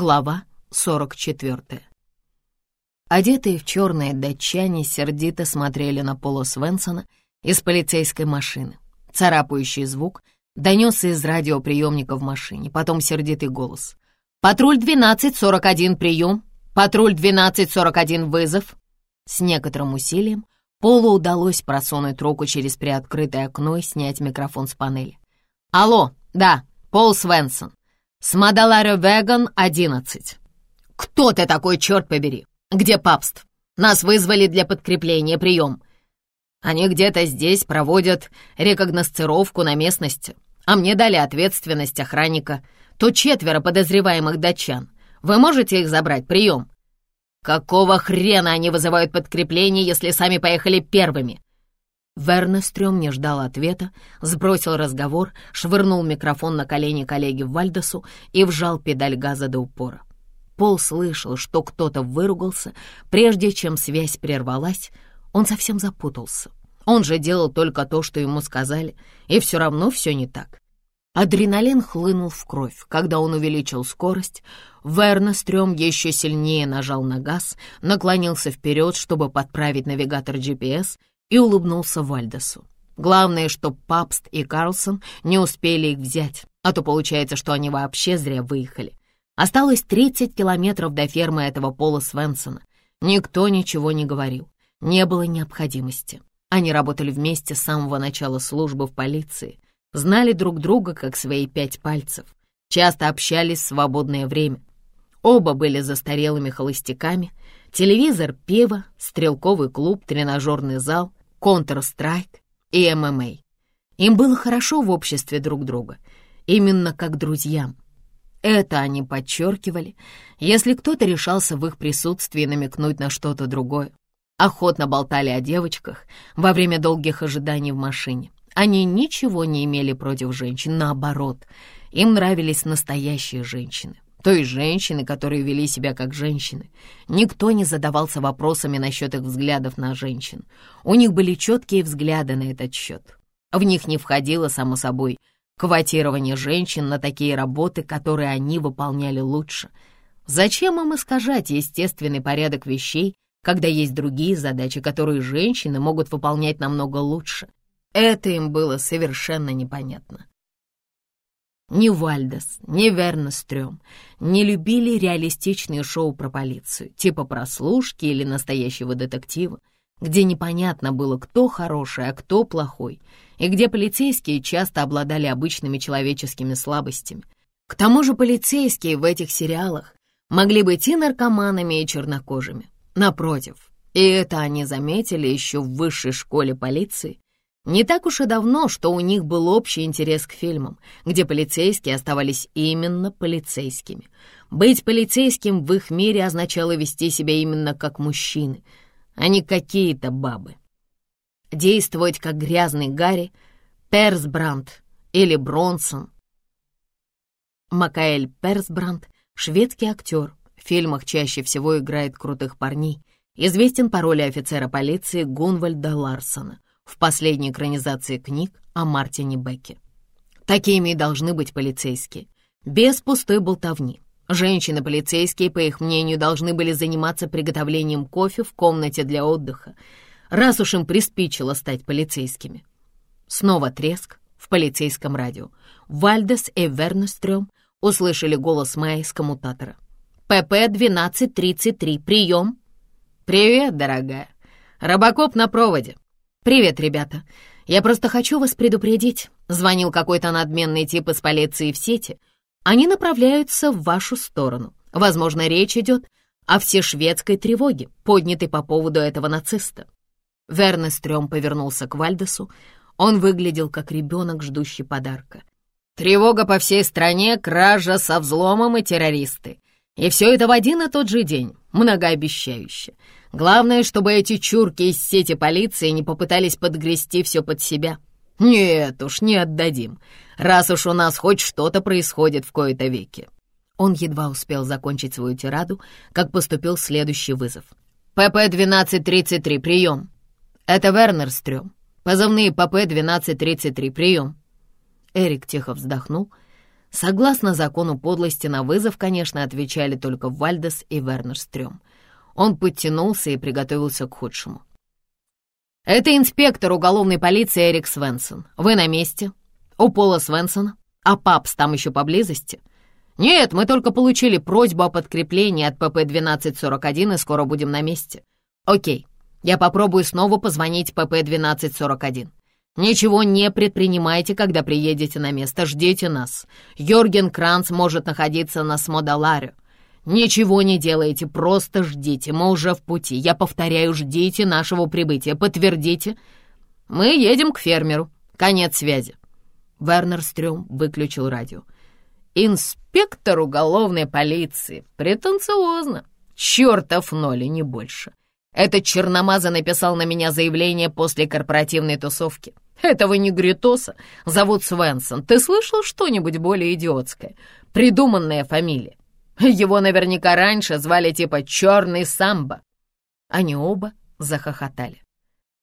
Глава 44. Одетые в черные датчане сердито смотрели на Пола Свенсона из полицейской машины. Царапающий звук донесся из радиоприемника в машине, потом сердитый голос. «Патруль 1241, прием! Патруль 1241, вызов!» С некоторым усилием Полу удалось просунуть руку через приоткрытое окно и снять микрофон с панели. «Алло, да, Пол Свенсон. С Веган, 11. Кто ты такой, черт побери? Где папст? Нас вызвали для подкрепления, прием. Они где-то здесь проводят рекогносцировку на местности, а мне дали ответственность охранника. То четверо подозреваемых датчан. Вы можете их забрать, прием? Какого хрена они вызывают подкрепление, если сами поехали первыми? Вернестрём не ждал ответа, сбросил разговор, швырнул микрофон на колени коллеги Вальдесу и вжал педаль газа до упора. Пол слышал, что кто-то выругался, прежде чем связь прервалась, он совсем запутался. Он же делал только то, что ему сказали, и все равно все не так. Адреналин хлынул в кровь. Когда он увеличил скорость, Вернестрём еще сильнее нажал на газ, наклонился вперед, чтобы подправить навигатор GPS и улыбнулся Вальдесу. Главное, что Папст и Карлсон не успели их взять, а то получается, что они вообще зря выехали. Осталось 30 километров до фермы этого Пола Свенсона. Никто ничего не говорил, не было необходимости. Они работали вместе с самого начала службы в полиции, знали друг друга как свои пять пальцев, часто общались в свободное время. Оба были застарелыми холостяками, телевизор, пиво, стрелковый клуб, тренажерный зал, Counter-Strike и ММА. Им было хорошо в обществе друг друга, именно как друзьям. Это они подчеркивали, если кто-то решался в их присутствии намекнуть на что-то другое. Охотно болтали о девочках во время долгих ожиданий в машине. Они ничего не имели против женщин, наоборот, им нравились настоящие женщины. То есть женщины, которые вели себя как женщины. Никто не задавался вопросами насчет их взглядов на женщин. У них были четкие взгляды на этот счет. В них не входило, само собой, квотирование женщин на такие работы, которые они выполняли лучше. Зачем им искажать естественный порядок вещей, когда есть другие задачи, которые женщины могут выполнять намного лучше? Это им было совершенно непонятно. Ни Вальдес, ни Вернестрём не любили реалистичные шоу про полицию, типа прослушки или настоящего детектива, где непонятно было, кто хороший, а кто плохой, и где полицейские часто обладали обычными человеческими слабостями. К тому же полицейские в этих сериалах могли быть и наркоманами, и чернокожими. Напротив, и это они заметили еще в высшей школе полиции, не так уж и давно, что у них был общий интерес к фильмам, где полицейские оставались именно полицейскими. Быть полицейским в их мире означало вести себя именно как мужчины, а не какие-то бабы. Действовать как грязный Гарри, Персбранд или Бронсон. Макаэль Персбранд — шведский актер, в фильмах чаще всего играет крутых парней, известен по роли офицера полиции Гунвальда Ларсона — в последней экранизации книг о Мартине Бекке. Такими и должны быть полицейские, без пустой болтовни. Женщины-полицейские, по их мнению, должны были заниматься приготовлением кофе в комнате для отдыха, раз уж им приспичило стать полицейскими. Снова треск в полицейском радио. Вальдес и Вернестрём услышали голос Майи с коммутатора. «ПП-1233, прием!» «Привет, дорогая. Робокоп на проводе. «Привет, ребята. Я просто хочу вас предупредить. Звонил какой-то надменный тип из полиции в сети. Они направляются в вашу сторону. Возможно, речь идет о всешведской тревоге, поднятой по поводу этого нациста». Вернестрём повернулся к Вальдесу. Он выглядел как ребенок, ждущий подарка. «Тревога по всей стране, кража со взломом и террористы. И все это в один и тот же день. Многообещающе. Главное, чтобы эти чурки из сети полиции не попытались подгрести все под себя. Нет уж, не отдадим, раз уж у нас хоть что-то происходит в кои-то веке. Он едва успел закончить свою тираду, как поступил следующий вызов. «ПП-1233, прием!» «Это Вернер Позывные ПП-1233, прием!» Эрик тихо вздохнул. Согласно закону подлости, на вызов, конечно, отвечали только Вальдес и Вернерстрём. Он подтянулся и приготовился к худшему. «Это инспектор уголовной полиции Эрик Свенсон. Вы на месте? У Пола Свенсона? А папс там еще поблизости?» «Нет, мы только получили просьбу о подкреплении от ПП-1241 и скоро будем на месте». «Окей, я попробую снова позвонить ПП-1241. Ничего не предпринимайте, когда приедете на место, ждите нас. Йорген Кранц может находиться на Смодаларе. Ничего не делайте, просто ждите, мы уже в пути. Я повторяю, ждите нашего прибытия, подтвердите. Мы едем к фермеру. Конец связи». Вернер Стрём выключил радио. «Инспектор уголовной полиции. Претенциозно. Чёртов ноль и не больше. Этот черномаза написал на меня заявление после корпоративной тусовки. Этого негритоса зовут Свенсон. Ты слышал что-нибудь более идиотское? Придуманная фамилия. Его наверняка раньше звали типа «Черный самбо». Они оба захохотали.